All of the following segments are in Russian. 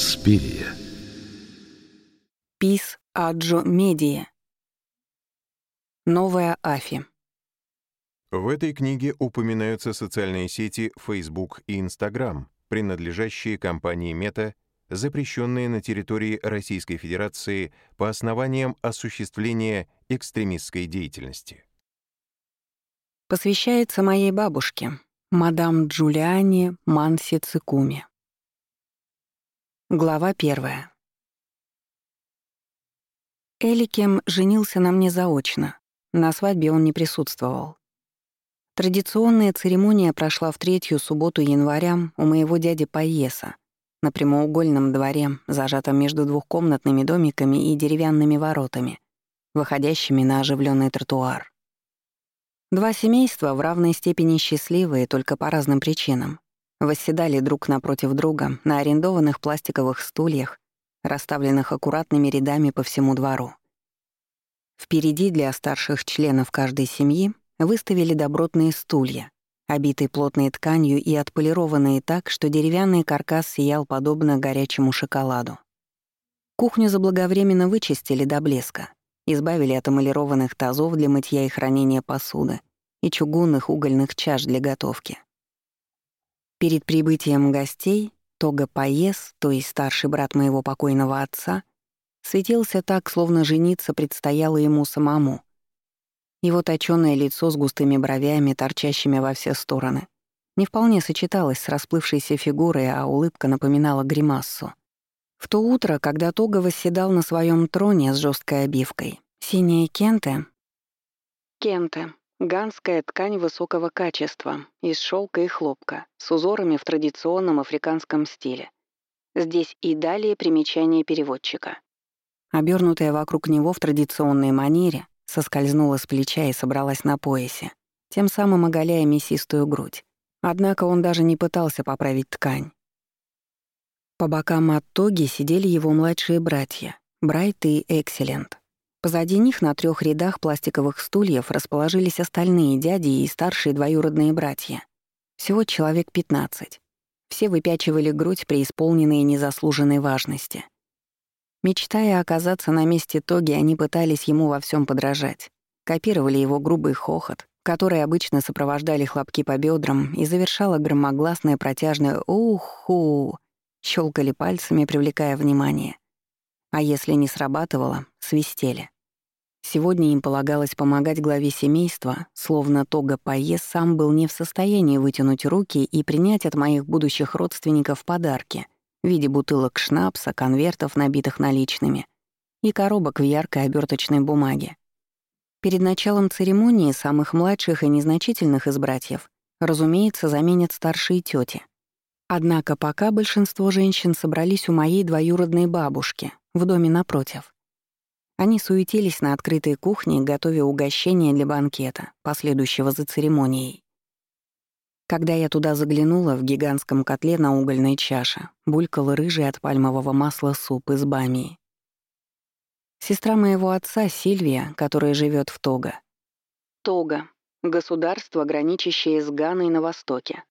Инспирия. Пис Аджо Медия. Новая Афи. В этой книге упоминаются социальные сети Facebook и Instagram, принадлежащие компании Meta, запрещенные на территории Российской Федерации по основаниям осуществления экстремистской деятельности. Посвящается моей бабушке, мадам Джулиане Манси Цикуми. Глава первая. Эликем женился на мне заочно. На свадьбе он не присутствовал. Традиционная церемония прошла в третью субботу января у моего дяди Паеса, на прямоугольном дворе, зажатом между двухкомнатными домиками и деревянными воротами, выходящими на оживленный тротуар. Два семейства в равной степени счастливые, только по разным причинам. Восседали друг напротив друга на арендованных пластиковых стульях, расставленных аккуратными рядами по всему двору. Впереди для старших членов каждой семьи выставили добротные стулья, обитые плотной тканью и отполированные так, что деревянный каркас сиял подобно горячему шоколаду. Кухню заблаговременно вычистили до блеска, избавили от эмалированных тазов для мытья и хранения посуды и чугунных угольных чаш для готовки. Перед прибытием гостей Тога Паес, то есть старший брат моего покойного отца, светился так, словно жениться предстояло ему самому. Его точёное лицо с густыми бровями, торчащими во все стороны, не вполне сочеталось с расплывшейся фигурой, а улыбка напоминала гримассу. В то утро, когда Тога восседал на своем троне с жесткой обивкой, синие кенты... Кенты — ганская ткань высокого качества, из шелка и хлопка, с узорами в традиционном африканском стиле. Здесь и далее примечание переводчика. Обернутая вокруг него в традиционной манере, соскользнула с плеча и собралась на поясе, тем самым оголяя мясистую грудь. Однако он даже не пытался поправить ткань. По бокам от Тоги сидели его младшие братья, Брайт и Экселент. Позади них на трех рядах пластиковых стульев расположились остальные дяди и старшие двоюродные братья. Всего человек 15. Все выпячивали грудь при исполненной незаслуженной важности. Мечтая оказаться на месте Тоги, они пытались ему во всем подражать. Копировали его грубый хохот, который обычно сопровождали хлопки по бедрам и завершало громогласное протяжное «уху», щелкали пальцами, привлекая внимание. А если не срабатывало, свистели. Сегодня им полагалось помогать главе семейства, словно Тога Пае сам был не в состоянии вытянуть руки и принять от моих будущих родственников подарки в виде бутылок шнапса, конвертов, набитых наличными, и коробок в яркой оберточной бумаге. Перед началом церемонии самых младших и незначительных из братьев, разумеется, заменят старшие тети. Однако пока большинство женщин собрались у моей двоюродной бабушки, в доме напротив. Они суетились на открытой кухне, готовя угощение для банкета, последующего за церемонией. Когда я туда заглянула, в гигантском котле на угольной чаше булькал рыжий от пальмового масла суп из бамии. Сестра моего отца, Сильвия, которая живет в Того. Того — государство, граничащее с Ганой на востоке.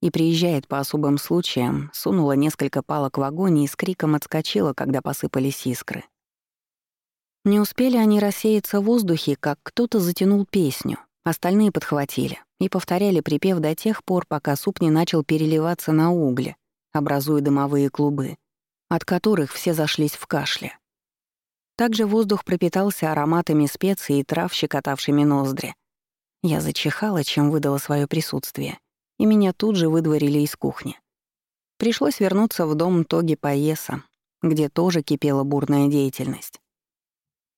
И приезжает по особым случаям, сунула несколько палок в огонь и с криком отскочила, когда посыпались искры. Не успели они рассеяться в воздухе, как кто-то затянул песню, остальные подхватили и повторяли припев до тех пор, пока суп не начал переливаться на угле, образуя дымовые клубы, от которых все зашлись в кашле. Также воздух пропитался ароматами специй и трав, щекотавшими ноздри. Я зачихала, чем выдала свое присутствие, и меня тут же выдворили из кухни. Пришлось вернуться в дом Тоги Паеса, где тоже кипела бурная деятельность.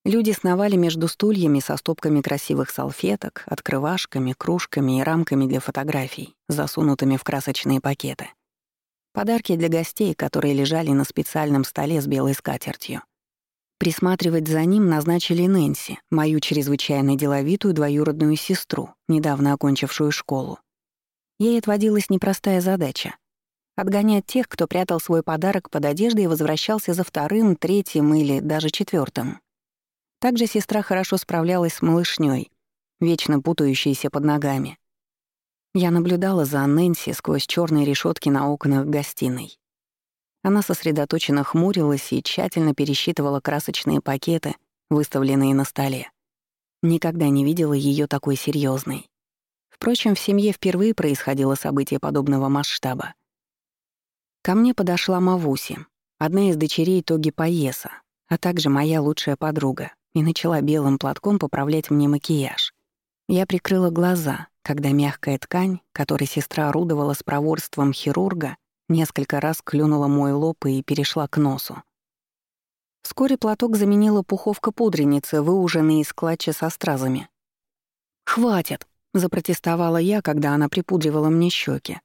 Люди сновали между стульями со стопками красивых салфеток, открывашками, кружками и рамками для фотографий, засунутыми в красочные пакеты. Подарки для гостей, которые лежали на специальном столе с белой скатертью. Присматривать за ним назначили Нэнси, мою чрезвычайно деловитую двоюродную сестру, недавно окончившую школу. Ей отводилась непростая задача — отгонять тех, кто прятал свой подарок под одеждой и возвращался за вторым, третьим или даже четвертым. Также сестра хорошо справлялась с малышней, вечно путающейся под ногами. Я наблюдала за Нэнси сквозь черные решетки на окнах гостиной. Она сосредоточенно хмурилась и тщательно пересчитывала красочные пакеты, выставленные на столе. Никогда не видела ее такой серьезной. Впрочем, в семье впервые происходило событие подобного масштаба. Ко мне подошла Мавуси, одна из дочерей Тоги Паеса, а также моя лучшая подруга, и начала белым платком поправлять мне макияж. Я прикрыла глаза, когда мягкая ткань, которой сестра орудовала с проворством хирурга, несколько раз клюнула мой лоб и перешла к носу. Вскоре платок заменила пуховка пудреницы, выуженная из клатча со стразами. «Хватит!» — запротестовала я, когда она припудривала мне щеки.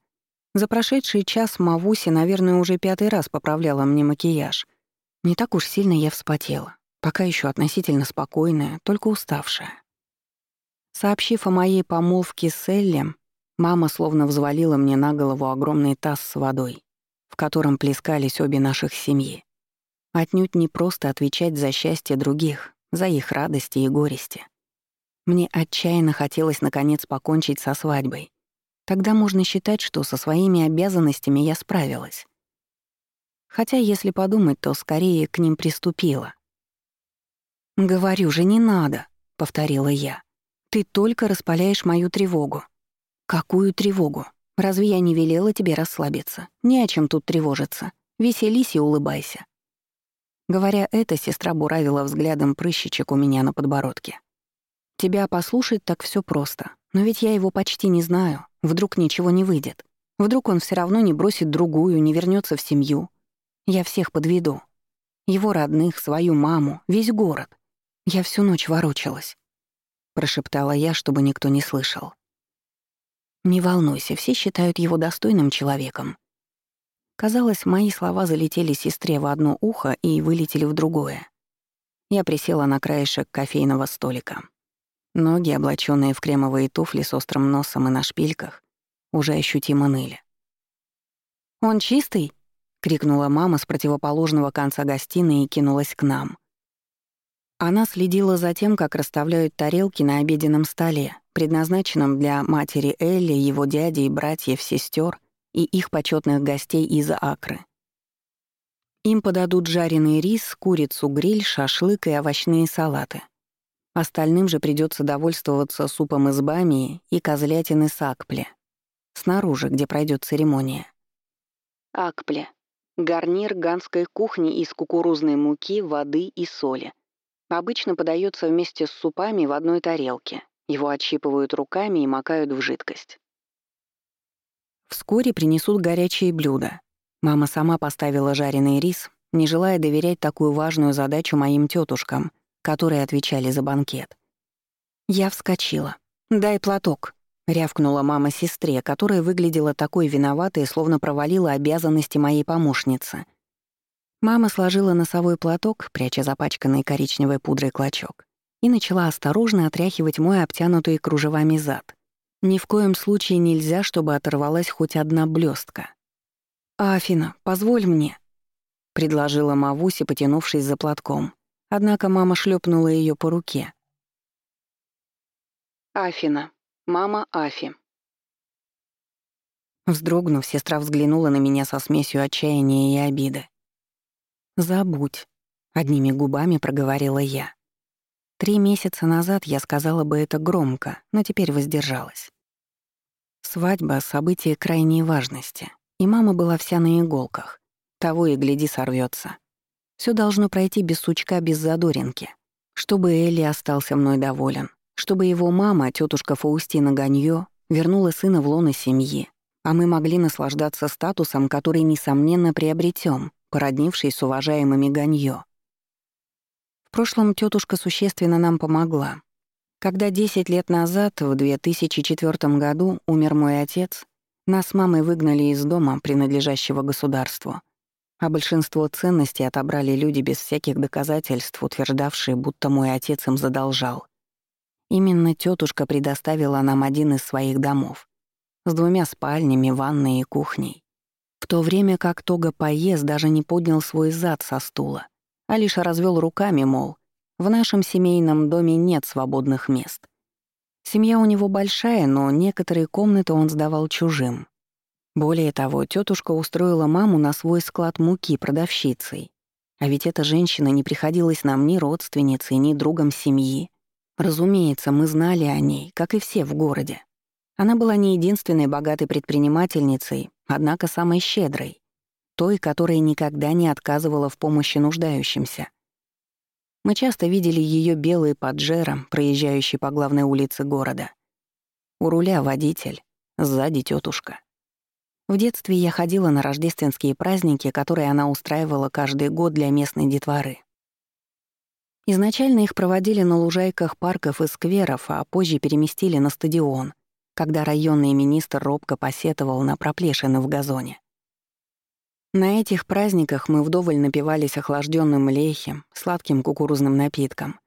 За прошедший час Мавуси, наверное, уже пятый раз поправляла мне макияж. Не так уж сильно я вспотела. Пока еще относительно спокойная, только уставшая. Сообщив о моей помолвке с Элли, мама словно взвалила мне на голову огромный таз с водой, в котором плескались обе наших семьи. Отнюдь не просто отвечать за счастье других, за их радости и горести. Мне отчаянно хотелось наконец покончить со свадьбой. Тогда можно считать, что со своими обязанностями я справилась. Хотя, если подумать, то скорее к ним приступила. «Говорю же, не надо», — повторила я. «Ты только распаляешь мою тревогу». «Какую тревогу? Разве я не велела тебе расслабиться? Не о чем тут тревожиться. Веселись и улыбайся». Говоря это, сестра буравила взглядом прыщичек у меня на подбородке. «Тебя послушать так все просто. Но ведь я его почти не знаю. Вдруг ничего не выйдет. Вдруг он все равно не бросит другую, не вернется в семью. Я всех подведу. Его родных, свою маму, весь город. Я всю ночь ворочалась. Прошептала я, чтобы никто не слышал. Не волнуйся, все считают его достойным человеком. Казалось, мои слова залетели сестре в одно ухо и вылетели в другое. Я присела на краешек кофейного столика. Ноги, облаченные в кремовые туфли с острым носом и на шпильках, уже ощутимо ныли. «Он чистый?» — крикнула мама с противоположного конца гостиной и кинулась к нам. Она следила за тем, как расставляют тарелки на обеденном столе, предназначенном для матери Элли, его дяди и братьев, сестер и их почетных гостей из Акры. Им подадут жареный рис, курицу, гриль, шашлык и овощные салаты. Остальным же придется довольствоваться супом из бамии и козлятины с акпле. Снаружи, где пройдет церемония. Акпле. Гарнир ганской кухни из кукурузной муки, воды и соли. Обычно подается вместе с супами в одной тарелке. Его отщипывают руками и макают в жидкость. Вскоре принесут горячие блюда. Мама сама поставила жареный рис, не желая доверять такую важную задачу моим тетушкам, которые отвечали за банкет. Я вскочила. «Дай платок», — рявкнула мама сестре, которая выглядела такой виноватой, словно провалила обязанности моей помощницы. Мама сложила носовой платок, пряча запачканный коричневой пудрой клочок, и начала осторожно отряхивать мой обтянутый кружевами зад. Ни в коем случае нельзя, чтобы оторвалась хоть одна блестка. «Афина, позволь мне», — предложила Мавуси, потянувшись за платком. Однако мама шлепнула ее по руке. Афина. Мама Афи. Вздрогнув, сестра взглянула на меня со смесью отчаяния и обиды. «Забудь», — одними губами проговорила я. Три месяца назад я сказала бы это громко, но теперь воздержалась. Свадьба — событие крайней важности, и мама была вся на иголках. Того и гляди сорвется. Все должно пройти без сучка, без задоринки. Чтобы Элли остался мной доволен, чтобы его мама, тетушка Фаустина Ганьё, вернула сына в лоно семьи, а мы могли наслаждаться статусом, который, несомненно, приобретем, породнившись с уважаемыми Ганьё. В прошлом тетушка существенно нам помогла. Когда 10 лет назад, в 2004 году, умер мой отец, нас с мамой выгнали из дома, принадлежащего государству, а большинство ценностей отобрали люди без всяких доказательств, утверждавшие, будто мой отец им задолжал. Именно тетушка предоставила нам один из своих домов с двумя спальнями, ванной и кухней. В то время как Тога Паез даже не поднял свой зад со стула, а лишь развел руками, мол, в нашем семейном доме нет свободных мест. Семья у него большая, но некоторые комнаты он сдавал чужим. Более того, тетушка устроила маму на свой склад муки продавщицей. А ведь эта женщина не приходилась нам ни родственницей, ни другом семьи. Разумеется, мы знали о ней, как и все в городе. Она была не единственной богатой предпринимательницей, однако самой щедрой, той, которая никогда не отказывала в помощи нуждающимся. Мы часто видели ее белые поджером, проезжающие по главной улице города. У руля водитель, сзади тетушка. В детстве я ходила на рождественские праздники, которые она устраивала каждый год для местной детворы. Изначально их проводили на лужайках парков и скверов, а позже переместили на стадион, когда районный министр робко посетовал на проплешины в газоне. На этих праздниках мы вдоволь напивались охлажденным лехем, сладким кукурузным напитком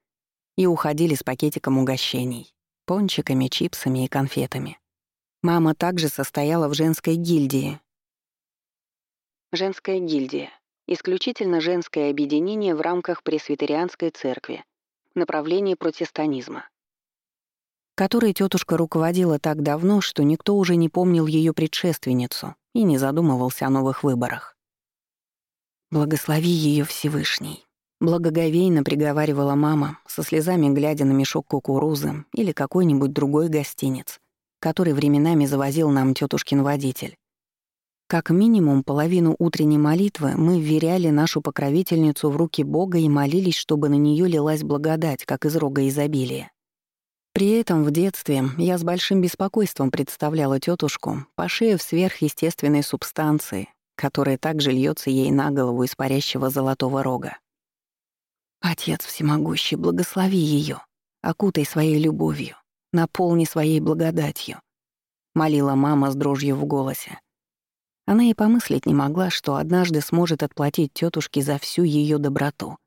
и уходили с пакетиком угощений, пончиками, чипсами и конфетами. Мама также состояла в женской гильдии. Женская гильдия — исключительно женское объединение в рамках пресвитерианской церкви, направление протестанизма которой тетушка руководила так давно, что никто уже не помнил ее предшественницу и не задумывался о новых выборах. «Благослови ее Всевышний», — благоговейно приговаривала мама, со слезами глядя на мешок кукурузы или какой-нибудь другой гостиниц, который временами завозил нам тетушкин водитель. Как минимум половину утренней молитвы мы вверяли нашу покровительницу в руки Бога и молились, чтобы на нее лилась благодать, как из рога изобилия. При этом в детстве я с большим беспокойством представляла тетушку по шее в сверхъестественной субстанции, которая также льется ей на голову из парящего золотого рога. Отец всемогущий, благослови ее, окутай своей любовью, наполни своей благодатью, молила мама с дрожью в голосе. Она и помыслить не могла, что однажды сможет отплатить тетушке за всю ее доброту,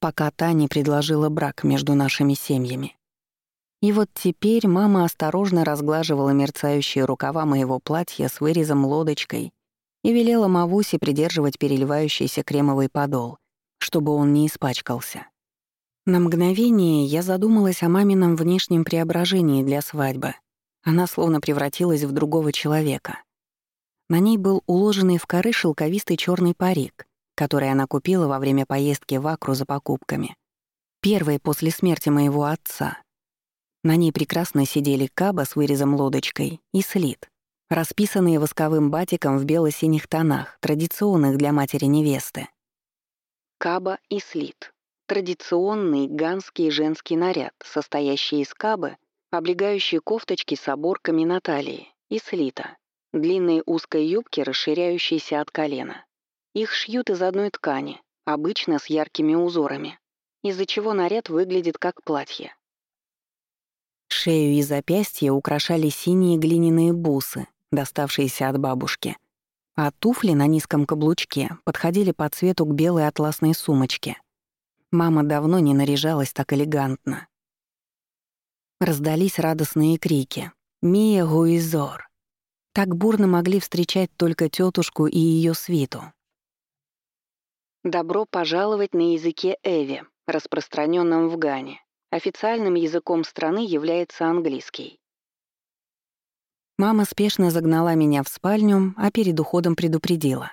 пока та не предложила брак между нашими семьями. И вот теперь мама осторожно разглаживала мерцающие рукава моего платья с вырезом лодочкой и велела Мавусе придерживать переливающийся кремовый подол, чтобы он не испачкался. На мгновение я задумалась о мамином внешнем преображении для свадьбы. Она словно превратилась в другого человека. На ней был уложенный в коры шелковистый черный парик, который она купила во время поездки в Акру за покупками. Первой после смерти моего отца. На ней прекрасно сидели каба с вырезом лодочкой и слит, расписанные восковым батиком в бело-синих тонах, традиционных для матери-невесты. Каба и слит — традиционный ганский женский наряд, состоящий из кабы, облегающей кофточки с оборками на талии, и слита — длинные узкой юбки, расширяющиеся от колена. Их шьют из одной ткани, обычно с яркими узорами, из-за чего наряд выглядит как платье. Шею и запястья украшали синие глиняные бусы, доставшиеся от бабушки, а туфли на низком каблучке подходили по цвету к белой атласной сумочке. Мама давно не наряжалась так элегантно. Раздались радостные крики «Мия Гуизор!». Так бурно могли встречать только тетушку и ее свиту. «Добро пожаловать на языке Эви», распространенном в Гане. Официальным языком страны является английский. Мама спешно загнала меня в спальню, а перед уходом предупредила.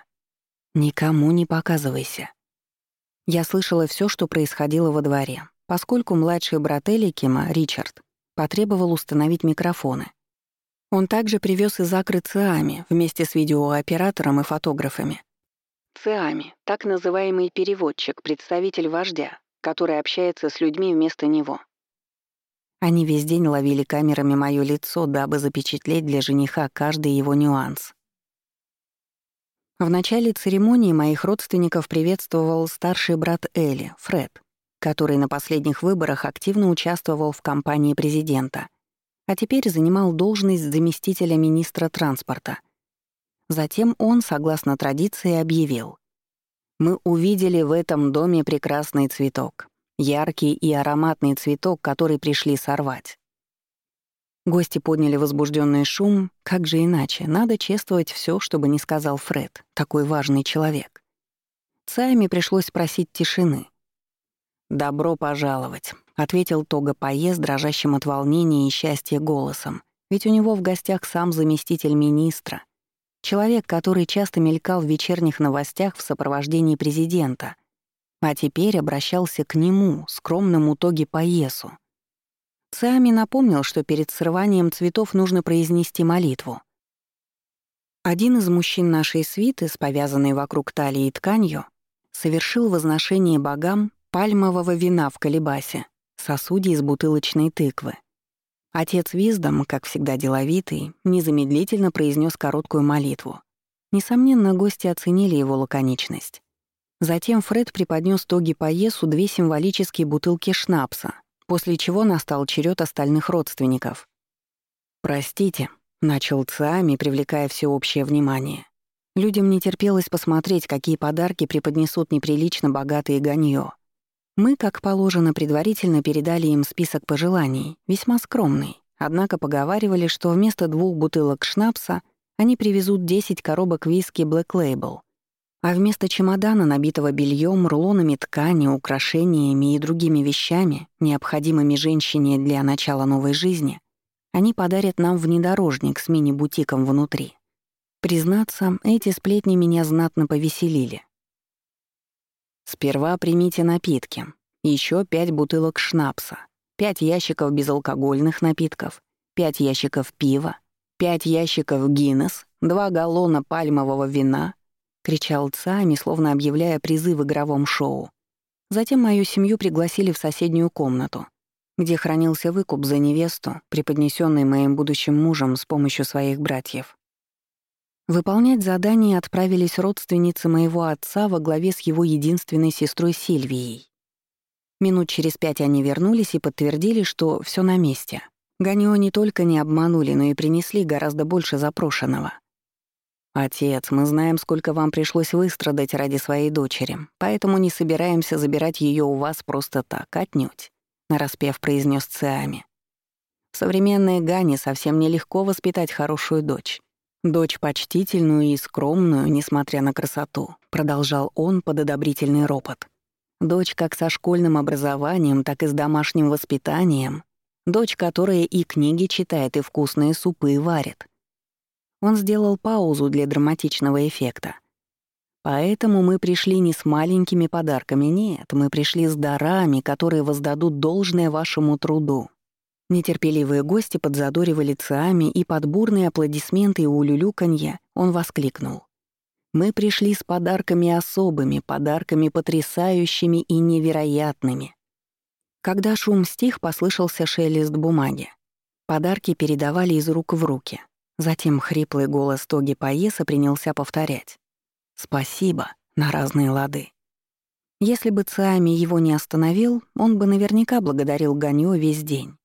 «Никому не показывайся». Я слышала все, что происходило во дворе, поскольку младший брат Эликима, Ричард, потребовал установить микрофоны. Он также привез из Акры ЦИАМи вместе с видеооператором и фотографами. ЦИАМи — так называемый переводчик, представитель вождя, который общается с людьми вместо него. Они весь день ловили камерами моё лицо, дабы запечатлеть для жениха каждый его нюанс. В начале церемонии моих родственников приветствовал старший брат Элли, Фред, который на последних выборах активно участвовал в кампании президента, а теперь занимал должность заместителя министра транспорта. Затем он, согласно традиции, объявил. Мы увидели в этом доме прекрасный цветок. Яркий и ароматный цветок, который пришли сорвать. Гости подняли возбужденный шум, как же иначе, надо чествовать все, чтобы не сказал Фред, такой важный человек. Цайме пришлось просить тишины. «Добро пожаловать», — ответил Тога Пае дрожащим от волнения и счастья голосом, ведь у него в гостях сам заместитель министра, Человек, который часто мелькал в вечерних новостях в сопровождении президента, а теперь обращался к нему, скромному Тоги Паесу. Сами напомнил, что перед срыванием цветов нужно произнести молитву. Один из мужчин нашей свиты, с повязанной вокруг талии тканью, совершил возношение богам пальмового вина в колебасе, сосуде из бутылочной тыквы. Отец Виздом, как всегда деловитый, незамедлительно произнес короткую молитву. Несомненно, гости оценили его лаконичность. Затем Фред преподнес Тоги Паесу две символические бутылки шнапса, после чего настал черед остальных родственников. «Простите», — начал Циами, привлекая всеобщее внимание. Людям не терпелось посмотреть, какие подарки преподнесут неприлично богатые ганьё. Мы, как положено, предварительно передали им список пожеланий, весьма скромный, однако поговаривали, что вместо двух бутылок шнапса они привезут 10 коробок виски Black Label, а вместо чемодана, набитого бельем, рулонами ткани, украшениями и другими вещами, необходимыми женщине для начала новой жизни, они подарят нам внедорожник с мини-бутиком внутри. Признаться, эти сплетни меня знатно повеселили. Сперва примите напитки. Еще пять бутылок шнапса, пять ящиков безалкогольных напитков, пять ящиков пива, пять ящиков Гиннес, два галлона пальмового вина, кричал Цами, словно объявляя призыв в игровом шоу. Затем мою семью пригласили в соседнюю комнату, где хранился выкуп за невесту, преподнесенный моим будущим мужем с помощью своих братьев. Выполнять задание отправились родственницы моего отца во главе с его единственной сестрой Сильвией. Минут через пять они вернулись и подтвердили, что все на месте. Ганио не только не обманули, но и принесли гораздо больше запрошенного. «Отец, мы знаем, сколько вам пришлось выстрадать ради своей дочери, поэтому не собираемся забирать ее у вас просто так, отнюдь», — нараспев произнес Циами. «В современной Гане совсем нелегко воспитать хорошую дочь. Дочь почтительную и скромную, несмотря на красоту, продолжал он под одобрительный ропот. Дочь как со школьным образованием, так и с домашним воспитанием. Дочь, которая и книги читает, и вкусные супы варит. Он сделал паузу для драматичного эффекта. Поэтому мы пришли не с маленькими подарками, нет, мы пришли с дарами, которые воздадут должное вашему труду. Нетерпеливые гости подзадоривали циами, и под бурные аплодисменты и улюлюканье он воскликнул. «Мы пришли с подарками особыми, подарками потрясающими и невероятными». Когда шум стих, послышался шелест бумаги. Подарки передавали из рук в руки. Затем хриплый голос Тоги Паеса принялся повторять. «Спасибо» на разные лады. Если бы Циами его не остановил, он бы наверняка благодарил Ганьо весь день.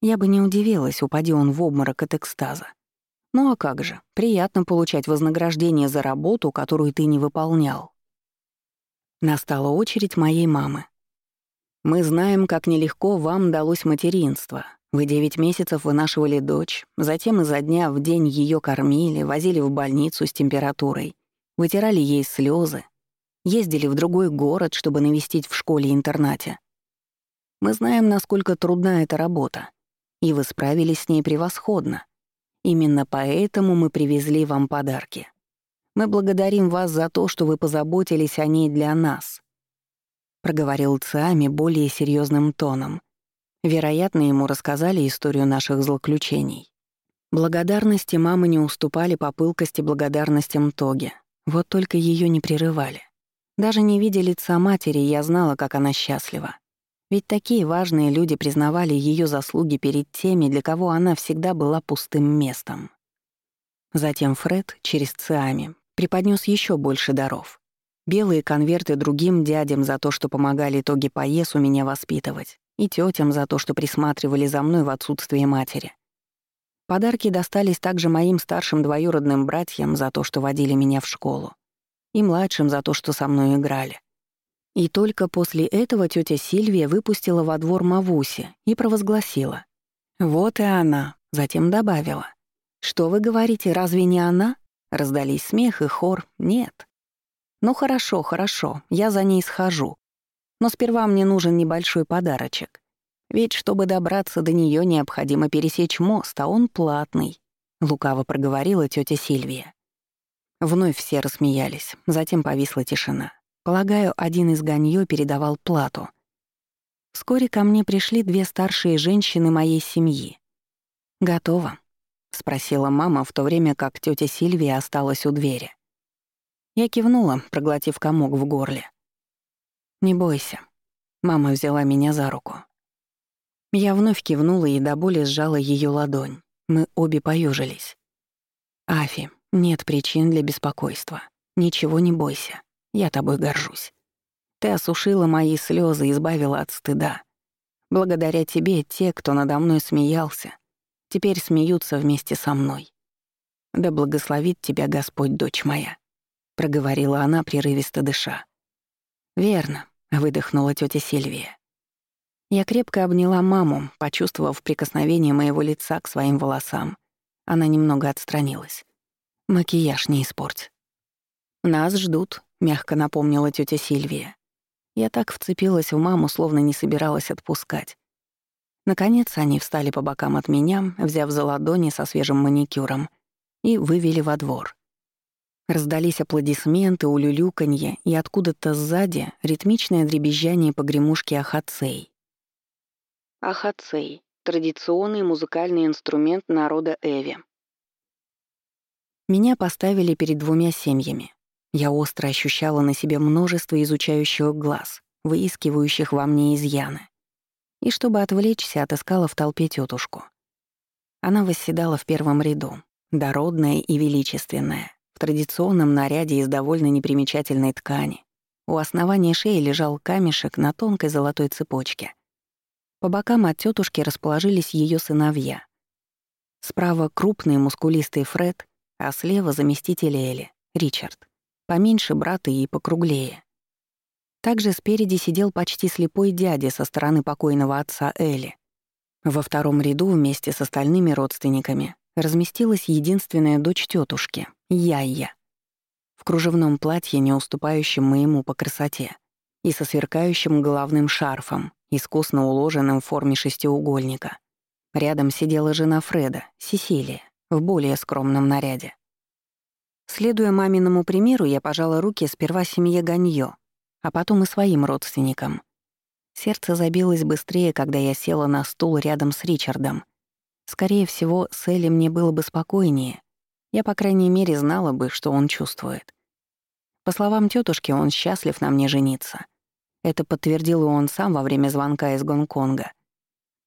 Я бы не удивилась, упади он в обморок от экстаза. Ну а как же, приятно получать вознаграждение за работу, которую ты не выполнял. Настала очередь моей мамы. Мы знаем, как нелегко вам далось материнство. Вы девять месяцев вынашивали дочь, затем изо дня в день ее кормили, возили в больницу с температурой, вытирали ей слезы, ездили в другой город, чтобы навестить в школе-интернате. Мы знаем, насколько трудна эта работа и вы справились с ней превосходно. Именно поэтому мы привезли вам подарки. Мы благодарим вас за то, что вы позаботились о ней для нас», — проговорил Циами более серьезным тоном. Вероятно, ему рассказали историю наших злоключений. Благодарности мамы не уступали по пылкости благодарностям Тоги. Вот только ее не прерывали. Даже не видя лица матери, я знала, как она счастлива. Ведь такие важные люди признавали ее заслуги перед теми, для кого она всегда была пустым местом. Затем Фред через Циами преподнес еще больше даров. Белые конверты другим дядям за то, что помогали Тоги Паесу меня воспитывать, и тетям за то, что присматривали за мной в отсутствие матери. Подарки достались также моим старшим двоюродным братьям за то, что водили меня в школу, и младшим за то, что со мной играли. И только после этого тетя Сильвия выпустила во двор Мавуси и провозгласила. «Вот и она», затем добавила. «Что вы говорите, разве не она?» Раздались смех и хор «Нет». «Ну хорошо, хорошо, я за ней схожу. Но сперва мне нужен небольшой подарочек. Ведь чтобы добраться до нее, необходимо пересечь мост, а он платный», — лукаво проговорила тетя Сильвия. Вновь все рассмеялись, затем повисла тишина. Полагаю, один из ганьё передавал плату. Вскоре ко мне пришли две старшие женщины моей семьи. «Готово?» — спросила мама, в то время как тётя Сильвия осталась у двери. Я кивнула, проглотив комок в горле. «Не бойся». Мама взяла меня за руку. Я вновь кивнула и до боли сжала её ладонь. Мы обе поюжились. «Афи, нет причин для беспокойства. Ничего не бойся. Я тобой горжусь. Ты осушила мои слезы, избавила от стыда. Благодаря тебе те, кто надо мной смеялся, теперь смеются вместе со мной. Да благословит тебя Господь, дочь моя», — проговорила она, прерывисто дыша. «Верно», — выдохнула тетя Сильвия. Я крепко обняла маму, почувствовав прикосновение моего лица к своим волосам. Она немного отстранилась. «Макияж не испорть». «Нас ждут», — мягко напомнила тетя Сильвия. Я так вцепилась в маму, словно не собиралась отпускать. Наконец они встали по бокам от меня, взяв за ладони со свежим маникюром, и вывели во двор. Раздались аплодисменты, улюлюканье, и откуда-то сзади ритмичное дребезжание погремушки ахацей. Ахацей — традиционный музыкальный инструмент народа Эви. Меня поставили перед двумя семьями. Я остро ощущала на себе множество изучающих глаз, выискивающих во мне изъяны. И чтобы отвлечься, отыскала в толпе тетушку. Она восседала в первом ряду, дородная и величественная, в традиционном наряде из довольно непримечательной ткани. У основания шеи лежал камешек на тонкой золотой цепочке. По бокам от тетушки расположились ее сыновья. Справа крупный мускулистый Фред, а слева заместитель Эли, Ричард. Поменьше брата и покруглее. Также спереди сидел почти слепой дядя со стороны покойного отца Эли. Во втором ряду вместе с остальными родственниками разместилась единственная дочь тетушки, Яйя, в кружевном платье, не уступающем моему по красоте, и со сверкающим головным шарфом, искусно уложенным в форме шестиугольника. Рядом сидела жена Фреда, Сесилия, в более скромном наряде. Следуя маминому примеру, я пожала руки сперва семье Ганьё, а потом и своим родственникам. Сердце забилось быстрее, когда я села на стул рядом с Ричардом. Скорее всего, с Элли мне было бы спокойнее. Я, по крайней мере, знала бы, что он чувствует. По словам тетушки, он счастлив на мне жениться — это подтвердил и он сам во время звонка из Гонконга.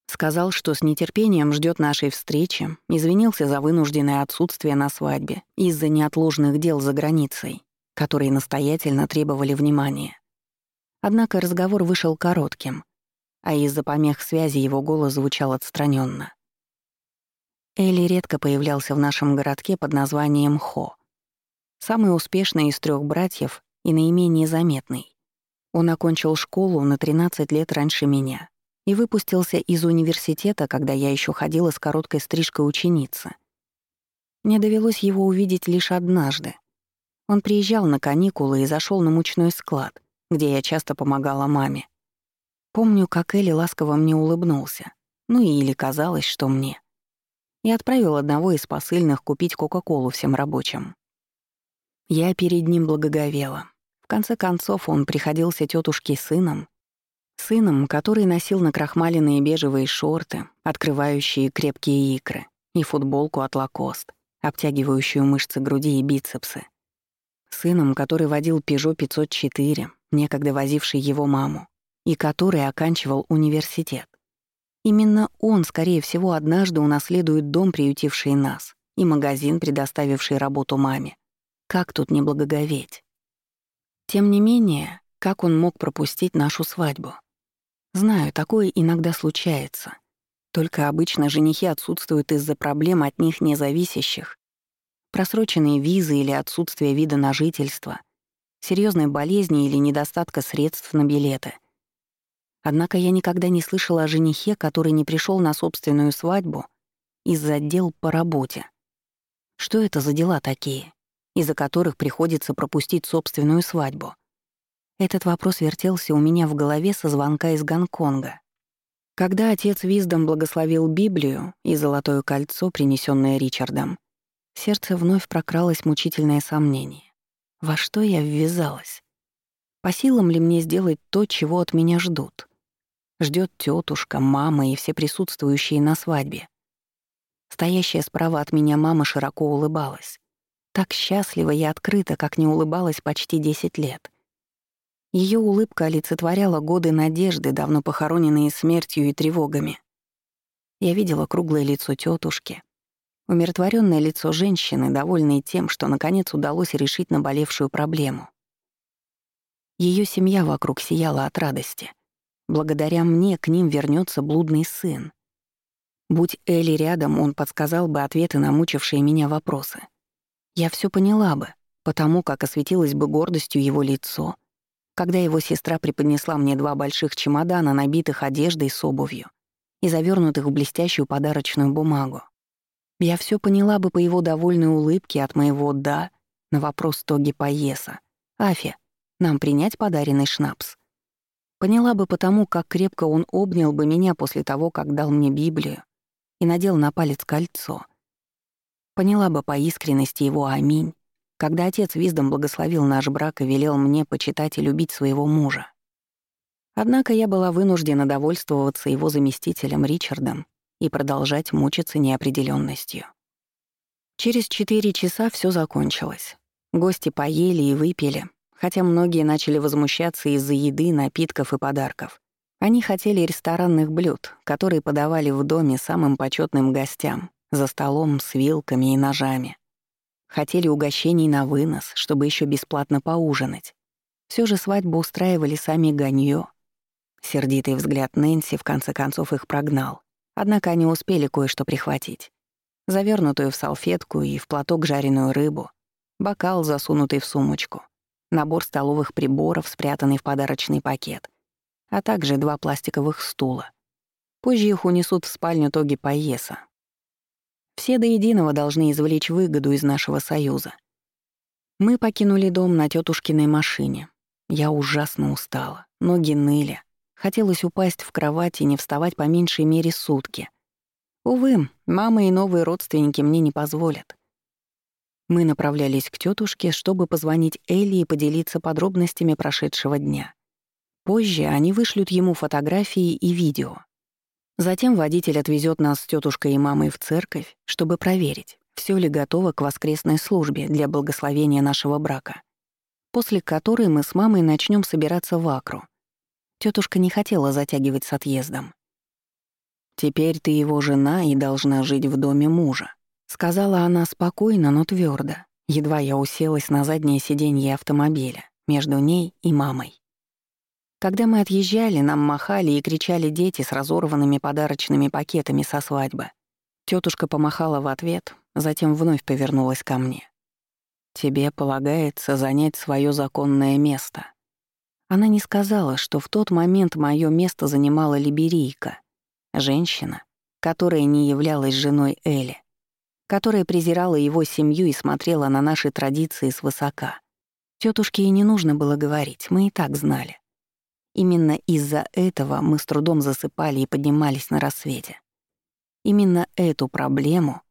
Сказал, что с нетерпением ждет нашей встречи, извинился за вынужденное отсутствие на свадьбе из-за неотложных дел за границей, которые настоятельно требовали внимания. Однако разговор вышел коротким, а из-за помех связи его голос звучал отстраненно. Элли редко появлялся в нашем городке под названием Хо. Самый успешный из трех братьев и наименее заметный. Он окончил школу на 13 лет раньше меня и выпустился из университета, когда я еще ходила с короткой стрижкой ученицы. Мне довелось его увидеть лишь однажды. Он приезжал на каникулы и зашел на мучной склад, где я часто помогала маме. Помню, как Элли ласково мне улыбнулся. Ну или казалось, что мне. И отправил одного из посыльных купить Кока-Колу всем рабочим. Я перед ним благоговела конце концов, он приходился тетушке сыном. Сыном, который носил накрахмаленные бежевые шорты, открывающие крепкие икры, и футболку от лакост, обтягивающую мышцы груди и бицепсы. Сыном, который водил Peugeot 504, некогда возивший его маму, и который оканчивал университет. Именно он, скорее всего, однажды унаследует дом, приютивший нас, и магазин, предоставивший работу маме. Как тут не благоговеть? Тем не менее, как он мог пропустить нашу свадьбу? Знаю, такое иногда случается. Только обычно женихи отсутствуют из-за проблем от них независящих. Просроченные визы или отсутствие вида на жительство, серьезной болезни или недостатка средств на билеты. Однако я никогда не слышала о женихе, который не пришел на собственную свадьбу из-за дел по работе. Что это за дела такие? из-за которых приходится пропустить собственную свадьбу? Этот вопрос вертелся у меня в голове со звонка из Гонконга. Когда отец Виздом благословил Библию и золотое кольцо, принесенное Ричардом, сердце вновь прокралось мучительное сомнение. Во что я ввязалась? По силам ли мне сделать то, чего от меня ждут? Ждет тетушка, мама и все присутствующие на свадьбе. Стоящая справа от меня мама широко улыбалась. Так счастливо и открыто, как не улыбалась почти 10 лет. Ее улыбка олицетворяла годы надежды, давно похороненные смертью и тревогами. Я видела круглое лицо тетушки, умиротворенное лицо женщины, довольной тем, что наконец удалось решить наболевшую проблему. Ее семья вокруг сияла от радости. Благодаря мне к ним вернется блудный сын. Будь Элли рядом, он подсказал бы ответы на мучившие меня вопросы. Я все поняла бы, потому как осветилось бы гордостью его лицо, когда его сестра преподнесла мне два больших чемодана, набитых одеждой с обувью и завернутых в блестящую подарочную бумагу. Я все поняла бы по его довольной улыбке от моего «да» на вопрос Тоги Паеса. «Афи, нам принять подаренный шнапс?» Поняла бы потому, как крепко он обнял бы меня после того, как дал мне Библию и надел на палец кольцо. Поняла бы по искренности его «Аминь», когда отец виздом благословил наш брак и велел мне почитать и любить своего мужа. Однако я была вынуждена довольствоваться его заместителем Ричардом и продолжать мучиться неопределенностью. Через четыре часа все закончилось. Гости поели и выпили, хотя многие начали возмущаться из-за еды, напитков и подарков. Они хотели ресторанных блюд, которые подавали в доме самым почетным гостям, за столом с вилками и ножами. Хотели угощений на вынос, чтобы еще бесплатно поужинать. Все же свадьбу устраивали сами Ганьё. Сердитый взгляд Нэнси в конце концов их прогнал. Однако они успели кое-что прихватить. Завернутую в салфетку и в платок жареную рыбу, бокал, засунутый в сумочку, набор столовых приборов, спрятанный в подарочный пакет, а также два пластиковых стула. Позже их унесут в спальню Тоги Паеса. Все до единого должны извлечь выгоду из нашего союза. Мы покинули дом на тетушкиной машине. Я ужасно устала, ноги ныли, Хотелось упасть в кровать и не вставать по меньшей мере сутки. Увы, мама и новые родственники мне не позволят. Мы направлялись к тетушке, чтобы позвонить Элли и поделиться подробностями прошедшего дня. Позже они вышлют ему фотографии и видео. Затем водитель отвезет нас с тетушкой и мамой в церковь, чтобы проверить, все ли готово к воскресной службе для благословения нашего брака, после которой мы с мамой начнем собираться в Акру, Тетушка не хотела затягивать с отъездом. «Теперь ты его жена и должна жить в доме мужа», — сказала она спокойно, но твердо. Едва я уселась на заднее сиденье автомобиля, между ней и мамой. Когда мы отъезжали, нам махали и кричали дети с разорванными подарочными пакетами со свадьбы. Тетушка помахала в ответ, затем вновь повернулась ко мне. «Тебе полагается занять свое законное место. Она не сказала, что в тот момент мое место занимала либерийка, женщина, которая не являлась женой Эли, которая презирала его семью и смотрела на наши традиции свысока. Тетушке и не нужно было говорить, мы и так знали. Именно из-за этого мы с трудом засыпали и поднимались на рассвете. Именно эту проблему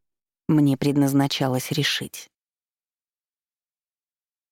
мне предназначалось решить.